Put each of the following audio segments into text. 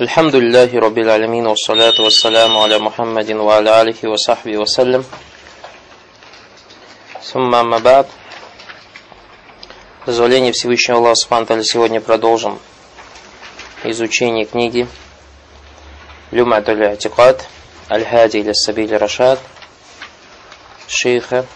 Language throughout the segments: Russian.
الحمد لله رب العالمين والصلاة والسلام على محمد وعلى آله وصحبه وسلم ثم أما بعد Дозволение Всевышнего Аллаха Субхану сегодня продолжим изучение книги Люмат аль-Атикад Аль-Хади или Сабиль Рашад шейха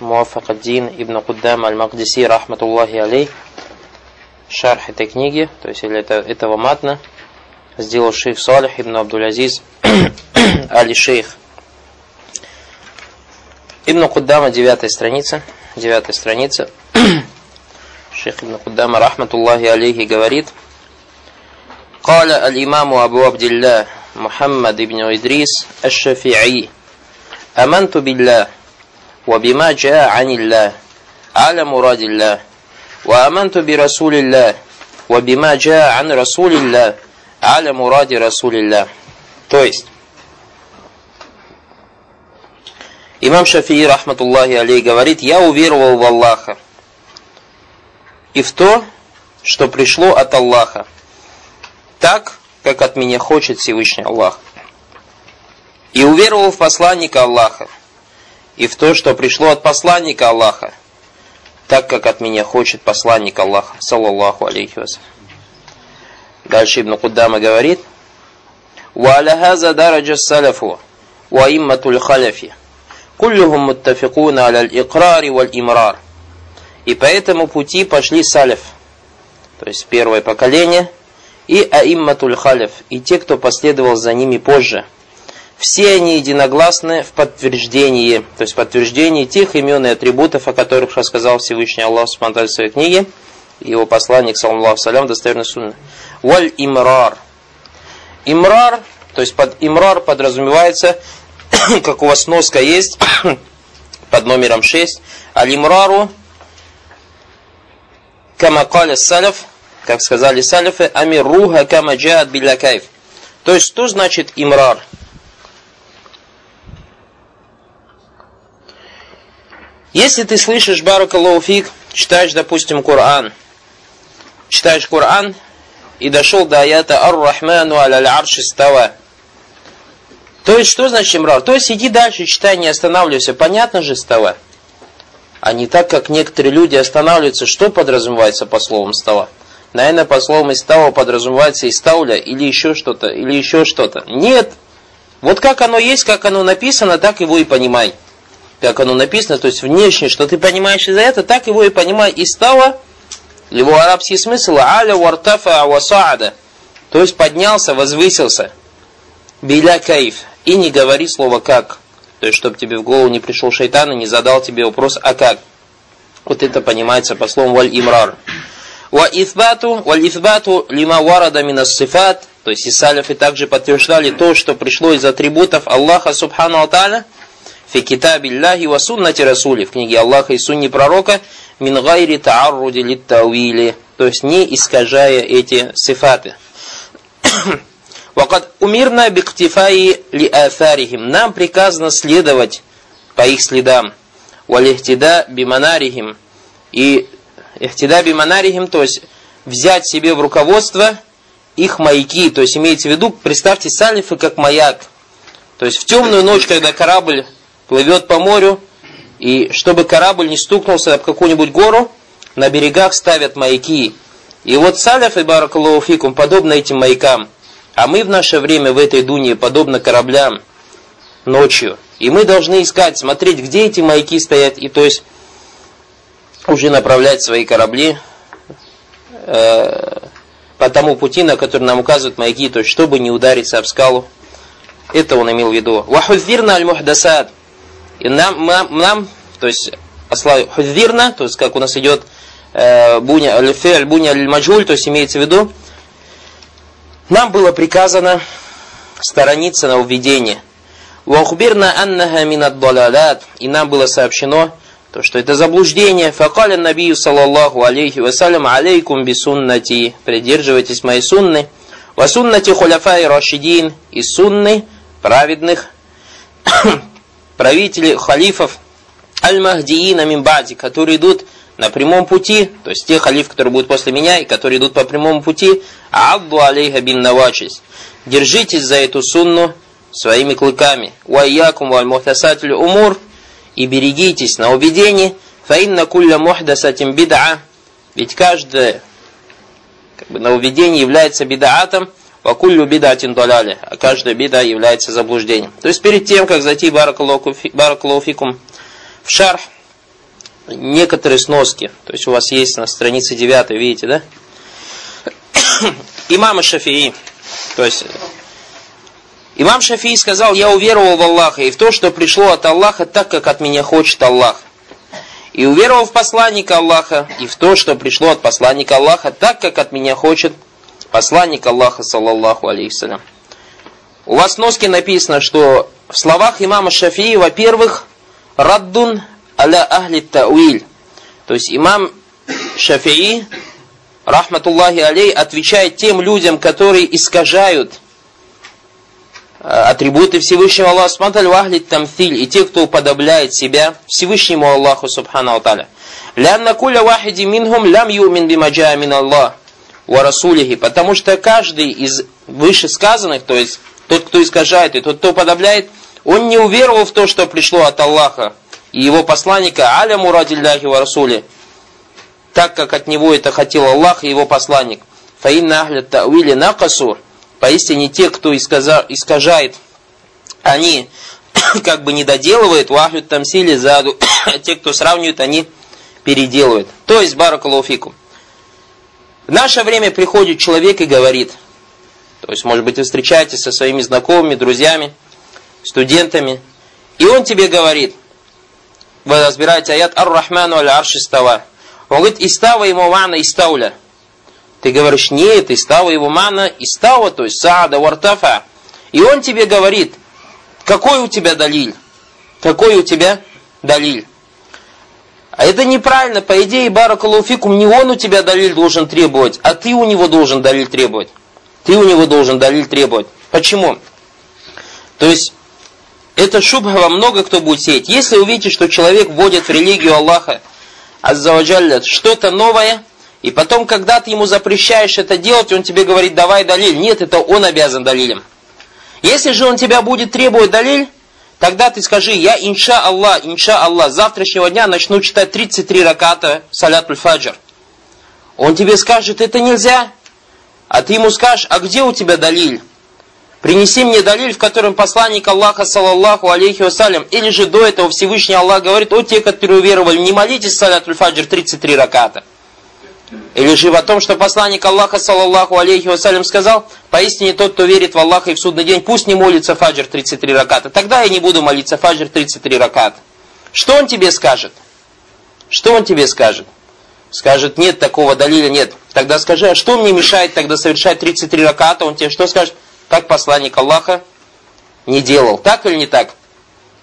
Муафакаддин ибн Куддам аль-Магдиси рахматуллахи алей шарх этой книги, то есть или это, этого матна, сделал шейх Салих ибн Абдул-Азиз Али Шейх. Ибн Куддама, девятая страница, девятая страница. шейх Ибн Куддама, рахматуллахи алейхи, говорит, قال الإمام أبو عبد الله محمد بن إدريس الشافعي آمنت بالله وبما جاء عن الله على مراد الله وآمنت برسول الله وبما جاء عن رسول الله Аля муради расулилля. То есть, имам Шафии, рахматуллахи алей, говорит, я уверовал в Аллаха и в то, что пришло от Аллаха, так, как от меня хочет Всевышний Аллах. И уверовал в посланника Аллаха и в то, что пришло от посланника Аллаха, так, как от меня хочет посланник Аллаха, саллаллаху алейхи вассалям. Дальше Ибн Куддама говорит, وعلى هذا درج السلف وإمة الخلف كلهم متفقون على الإقرار والإمرار И по этому пути пошли салиф, то есть первое поколение, и аимматуль халиф, и те, кто последовал за ними позже. Все они единогласны в подтверждении, то есть подтверждении тех имен и атрибутов, о которых рассказал Всевышний Аллах в своей книге, и его посланник, саллаху салям, достоверный сунна. Валь имрар. Имрар, то есть под имрар подразумевается, как у вас носка есть, под номером 6, аль-имрару, кама каля саляф, как сказали салифы, амируха кама джаат биллякайф. То есть, что значит имрар? Если ты слышишь баракаллаху читаешь, допустим, Коран, читаешь Коран, и дошел до аята Ар-Рахману аль арши става. То есть, что значит имрар? То есть, иди дальше, читай, не останавливайся. Понятно же става? А не так, как некоторые люди останавливаются. Что подразумевается по словам става? Наверное, по словам истава подразумевается истауля или еще что-то, или еще что-то. Нет. Вот как оно есть, как оно написано, так его и понимай. Как оно написано, то есть внешне, что ты понимаешь из-за этого, так его и понимай. Истава его арабский смысл аля вартафа васаада. То есть поднялся, возвысился. Биля кайф. И не говори слово как. То есть, чтобы тебе в голову не пришел шайтан и не задал тебе вопрос, а как. Вот это понимается по словам валь имрар. Валь ифбату лима варада минас сифат. То есть, и салифы также подтверждали то, что пришло из атрибутов Аллаха Субхану Аталя. Фи китабилляхи ва суннати. В книге Аллаха и сунни пророка мин гайри таарруди литтауили, то есть не искажая эти сифаты. Вакад умирна биктифаи ли афарихим. Нам приказано следовать по их следам. Валихтида биманарихим. И ихтида биманарихим, то есть взять себе в руководство их маяки. То есть имеется в виду, представьте салифы как маяк. То есть в темную ночь, когда корабль плывет по морю, и чтобы корабль не стукнулся об какую-нибудь гору, на берегах ставят маяки. И вот саляф и баракаллаху подобно этим маякам. А мы в наше время в этой дуне подобно кораблям ночью. И мы должны искать, смотреть, где эти маяки стоят, и то есть уже направлять свои корабли э, по тому пути, на который нам указывают маяки, то есть чтобы не удариться об скалу. Это он имел в виду. Вахудзирна аль-мухдасад. И нам, нам, нам то есть, осла худвирна, то есть, как у нас идет э, буня аль-фель, буня аль-маджуль, то есть, имеется в виду, нам было приказано сторониться на уведение. Вахбирна аннаха минат далалат. И нам было сообщено, то, что это заблуждение. Факаля набию саллаллаху алейхи вассалям алейкум бисуннати. Придерживайтесь моей сунны. Васуннати хуляфай рашидин. И сунны праведных правители халифов аль-махдиина мимбади, которые идут на прямом пути, то есть те халиф, которые будут после меня и которые идут по прямому пути, адду алейха бин навачис. Держитесь за эту сунну своими клыками. Уайякум валь мухтасатлю умур. И берегитесь на убедении. Фаинна кулля мухдасатим бид'a. Ведь каждое как бы, нововведение является бидаатом. Вакуллю бидатин доляли. А каждая бида является заблуждением. То есть перед тем, как зайти баракалуфикум шарх, некоторые сноски. То есть у вас есть на странице 9, видите, да? Имам Шафии. То есть Имам Шафии сказал, я уверовал в Аллаха и в то, что пришло от Аллаха так, как от меня хочет Аллах. И уверовал в посланника Аллаха и в то, что пришло от посланника Аллаха так, как от меня хочет посланник Аллаха, саллаллаху алейхиссалям. У вас в носке написано, что в словах имама Шафии, во-первых, раддун аля ахли тауиль. То есть имам Шафии, рахматуллахи алей, отвечает тем людям, которые искажают э, атрибуты Всевышнего Аллаха Субхану вахли тамфиль, и те, кто уподобляет себя Всевышнему Аллаху Субхану Аталя. Лянна куля вахиди минхум лям юмин бимаджа мин Аллах ва расулихи, потому что каждый из вышесказанных, то есть тот, кто искажает и тот, кто уподобляет, он не уверовал в то, что пришло от Аллаха, и его посланника аля мурадилляхи ва расули, так как от него это хотел Аллах и его посланник. Фаинна ахля та'вили накасу, поистине те, кто искажает, они как бы не доделывают, вахлют там сили заду, те, кто сравнивают, они переделывают. То есть, баракалуфику. В наше время приходит человек и говорит, то есть, может быть, вы встречаетесь со своими знакомыми, друзьями, студентами, и он тебе говорит, вы разбираете аят Ар-Рахману аль-Арши става. Он говорит, истава ему мана истауля. Ты говоришь, нет, истава его мана истава, то есть саада вартафа. И он тебе говорит, какой у тебя далиль? Какой у тебя далиль? А это неправильно. По идее, Баракалуфикум, не он у тебя далиль должен требовать, а ты у него должен далиль требовать. Ты у него должен далиль требовать. Почему? То есть, это шубха во много кто будет сеять. Если увидите, что человек вводит в религию Аллаха, Аззаваджалля, что-то новое, и потом, когда ты ему запрещаешь это делать, он тебе говорит, давай далиль. Нет, это он обязан далилем. Если же он тебя будет требовать далиль, тогда ты скажи, я инша Аллах, инша Аллах, завтрашнего дня начну читать 33 раката салятуль фаджр. Он тебе скажет, это нельзя. А ты ему скажешь, а где у тебя далиль? Принеси мне далиль, в котором посланник Аллаха, саллаллаху алейхи вассалям, или же до этого Всевышний Аллах говорит, о те, которые уверовали, не молитесь салятуль фаджр 33 раката. Или же о том, что посланник Аллаха, саллаллаху алейхи вассалям, сказал, поистине тот, кто верит в Аллаха и в судный день, пусть не молится фаджр 33 раката. Тогда я не буду молиться фаджр 33 раката. Что он тебе скажет? Что он тебе скажет? Скажет, нет такого далиля, нет. Тогда скажи, а что мне мешает тогда совершать 33 раката? Он тебе что скажет? Как посланник Аллаха не делал. Так или не так?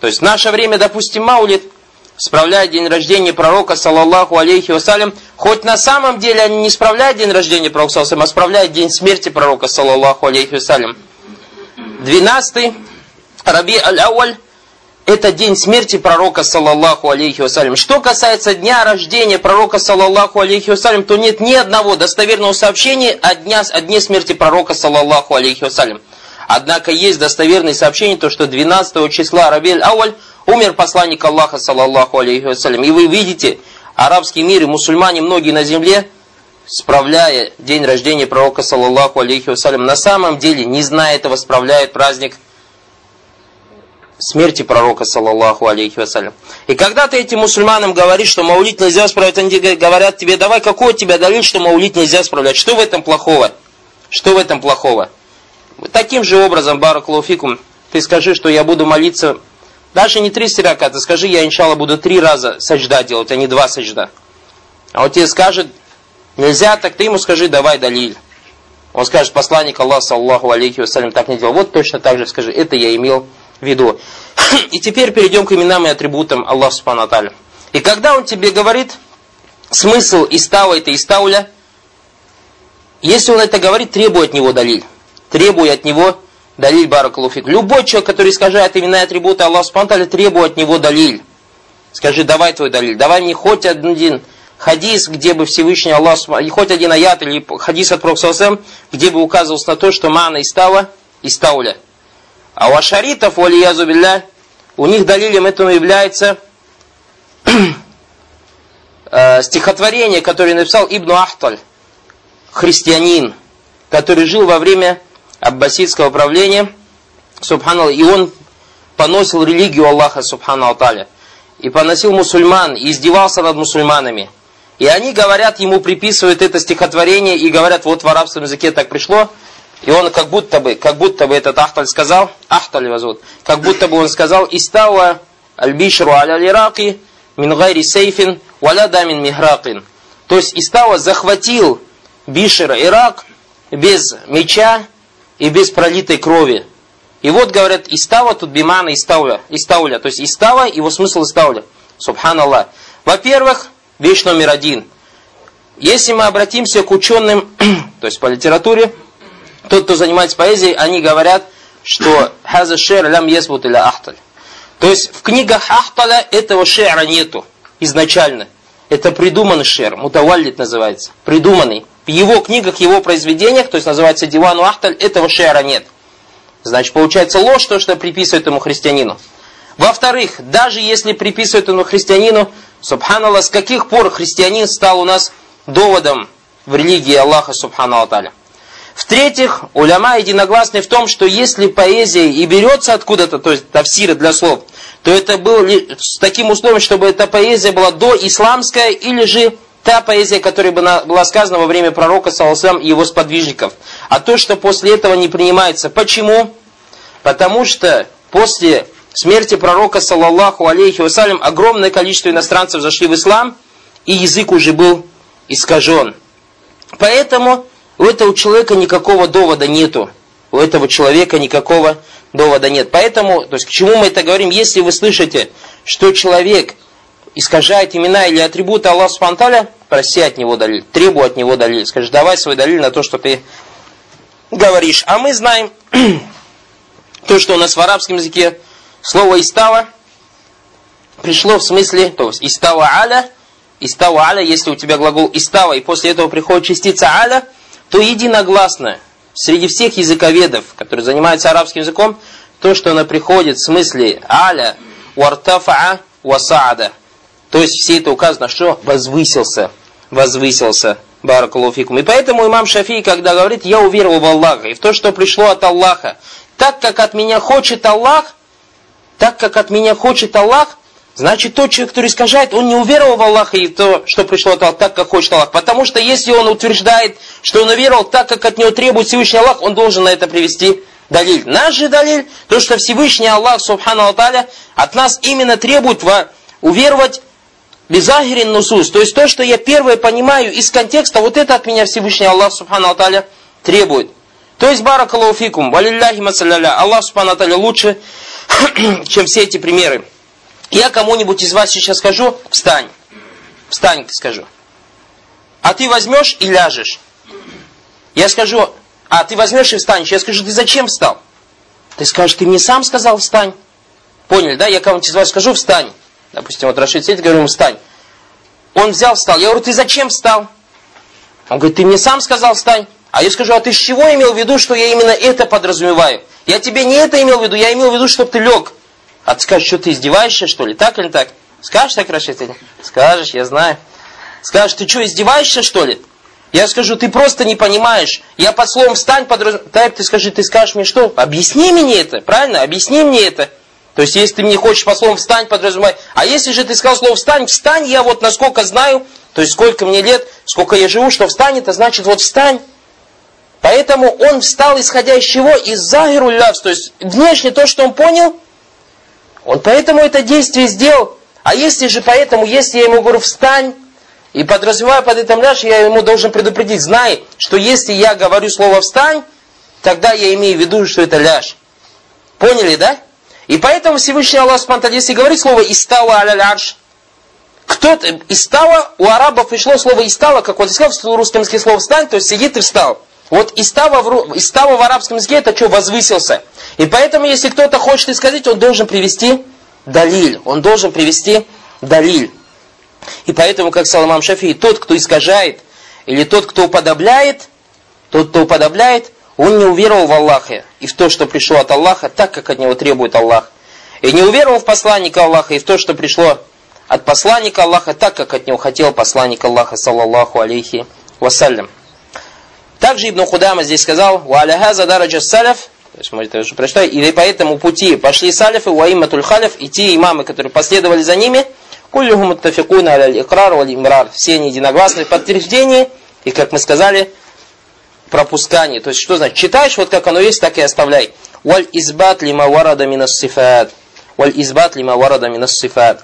То есть в наше время, допустим, Маулит справляет день рождения пророка, саллаллаху алейхи вассалям, хоть на самом деле они не справляют день рождения пророка, саллаллаху а справляют день смерти пророка, саллаллаху алейхи вассалям. 12 Раби Аль-Ауаль это день смерти пророка, саллаллаху алейхи вассалям. Что касается дня рождения пророка, саллаллаху алейхи вассалям, то нет ни одного достоверного сообщения о, дня, о дне смерти пророка, саллаллаху алейхи вассалям. Однако есть достоверные сообщения, то, что 12 числа Рабель Ауаль умер посланник Аллаха, саллаллаху алейхи вассалям. И вы видите, арабский мир и мусульмане, многие на земле, справляя день рождения пророка, саллаллаху алейхи вассалям, на самом деле, не зная этого, справляют праздник смерти пророка, саллаллаху алейхи вассалям. И когда ты этим мусульманам говоришь, что маулит нельзя справлять, они говорят тебе, давай, какой у тебя далиль, что маулит нельзя справлять? Что в этом плохого? Что в этом плохого? Таким же образом, баракулуфикум, ты скажи, что я буду молиться, даже не три сирака, ты скажи, я, иншалла, буду три раза сажда делать, а не два сажда. А он тебе скажет, нельзя, так ты ему скажи, давай далиль. Он скажет, посланник Аллаха, саллаху алейхи вассалям, так не делал. Вот точно так же скажи, это я имел виду. И теперь перейдем к именам и атрибутам Аллаха Субхану Аталя. И когда он тебе говорит смысл истава это истауля, если он это говорит, требуй от него далиль. Требуй от него далиль баракалуфик. Любой человек, который искажает имена и атрибуты Аллаха Субхану Аталя, требуй от него далиль. Скажи, давай твой далиль, давай мне хоть один хадис, где бы Всевышний Аллах, хоть один аят или хадис от Пророка где бы указывался на то, что мана истава, истауля. А у ашаритов, валиязу билля, у них далилем этому является э, стихотворение, которое написал Ибн Ахталь, христианин, который жил во время аббасидского правления, субханаллах, и он поносил религию Аллаха, субхану Аталя, и поносил мусульман, и издевался над мусульманами. И они говорят, ему приписывают это стихотворение, и говорят, вот в арабском языке так пришло, и он как будто бы, как будто бы этот Ахталь сказал, Ахталь его зовут, как будто бы он сказал, «Истава аль-бишру аля-лираки мин сейфин валя дамин михракин». То есть Истава захватил Бишер Ирак без меча и без пролитой крови. И вот говорят, Истава тут бимана Истауля, Истауля. То есть Истава, его смысл Истауля. Субханаллах. Во-первых, вещь номер один. Если мы обратимся к ученым, то есть по литературе, тот, кто занимается поэзией, они говорят, что «Хаза шер лям есбут или ахталь». То есть в книгах Ахталя этого шера нету изначально. Это придуманный шер, мутаваллит называется, придуманный. В его книгах, его произведениях, то есть называется Дивану Ахталь, этого шера нет. Значит, получается ложь, то, что приписывают ему христианину. Во-вторых, даже если приписывают ему христианину, субханаллах, с каких пор христианин стал у нас доводом в религии Аллаха, субханаллах. В-третьих, уляма единогласны в том, что если поэзия и берется откуда-то, то есть тавсиры для слов, то это было с таким условием, чтобы эта поэзия была до исламская или же та поэзия, которая была сказана во время пророка, саласам, и его сподвижников. А то, что после этого не принимается. Почему? Потому что после смерти пророка, саллаллаху алейхи вассалям, огромное количество иностранцев зашли в ислам, и язык уже был искажен. Поэтому у этого человека никакого довода нету. У этого человека никакого довода нет. Поэтому, то есть к чему мы это говорим? Если вы слышите, что человек искажает имена или атрибуты Аллаха Субтитры, проси от него далиль, требуй от него далиль. Скажи, давай свой далиль на то, что ты говоришь. А мы знаем то, что у нас в арабском языке слово «истава» пришло в смысле, то есть «истава аля», «истава аля», если у тебя глагол «истава», и после этого приходит частица «аля», то единогласно среди всех языковедов, которые занимаются арабским языком, то, что она приходит в смысле аля, уартафаа, васаада. То есть все это указано, что возвысился, возвысился. Баракалуфикум. И поэтому имам Шафий, когда говорит, я уверовал в Аллаха и в то, что пришло от Аллаха, так как от меня хочет Аллах, так как от меня хочет Аллах, Значит, тот человек, который искажает, он не уверовал в Аллаха и в то, что пришло от Аллаха, так, как хочет Аллах. Потому что если он утверждает, что он уверовал так, как от него требует Всевышний Аллах, он должен на это привести далиль. Наш же далиль, то, что Всевышний Аллах, Субхану Алталя, от нас именно требует уверовать Безахирин нусус, то есть то, что я первое понимаю из контекста, вот это от меня Всевышний Аллах Субхану Алталя требует. То есть, баракалуфикум, валилляхи масалляля, Аллах Субхану Алталя лучше, чем все эти примеры. Я кому-нибудь из вас сейчас скажу, встань. Встань, скажу. А ты возьмешь и ляжешь. Я скажу, а ты возьмешь и встанешь. Я скажу, ты зачем встал? Ты скажешь, ты мне сам сказал встань. Поняли, да? Я кому-нибудь из вас скажу, встань. Допустим, вот Рашид сидит, говорю ему, встань. Он взял, встал. Я говорю, ты зачем встал? Он говорит, ты мне сам сказал встань. А я скажу, а ты с чего имел в виду, что я именно это подразумеваю? Я тебе не это имел в виду, я имел в виду, чтобы ты лег. А ты скажешь, что ты издеваешься, что ли? Так или так? Скажешь так, Рашид? Скажешь, я знаю. Скажешь, ты что, издеваешься, что ли? Я скажу, ты просто не понимаешь. Я под словом «встань» подразумеваю. Ты скажи, ты скажешь мне что? Объясни мне это, правильно? Объясни мне это. То есть, если ты мне хочешь по словам «встань» подразумевать. А если же ты сказал слово «встань», «встань» я вот насколько знаю, то есть сколько мне лет, сколько я живу, что «встань» это значит вот «встань». Поэтому он встал, исходя из чего? Из загиру лявс. То есть, внешне то, что он понял – он поэтому это действие сделал. А если же поэтому, если я ему говорю, встань, и подразумеваю под этим ляж, я ему должен предупредить, знай, что если я говорю слово встань, тогда я имею в виду, что это ляж. Поняли, да? И поэтому Всевышний Аллах Субтитры, если говорит слово «истава аля арш», кто-то, «истава», у арабов пришло слово «истава», как вот сказал в русском языке слово «встань», то есть сидит и встал. Вот истава в, истава в арабском языке это что, возвысился. И поэтому, если кто-то хочет исказить, он должен привести далиль. Он должен привести далиль. И поэтому, как сказал имам Шафии, тот, кто искажает, или тот, кто уподобляет, тот, кто уподобляет, он не уверовал в Аллаха и в то, что пришло от Аллаха, так, как от него требует Аллах. И не уверовал в посланника Аллаха и в то, что пришло от посланника Аллаха, так, как от него хотел посланник Аллаха, саллаллаху алейхи вассалям. Также Ибн Худама здесь сказал, «Ва задараджа саляф», уже прочитаю, «И по этому пути пошли салифы, уаимматуль халиф, и те имамы, которые последовали за ними, куллюхум муттафикуна аль икрар валь имрар». Все они единогласны в подтверждении, и, как мы сказали, пропускании. То есть, что значит? Читаешь, вот как оно есть, так и оставляй. «Валь избат лима варада минас сифат». «Валь избат лима варада минас сифат».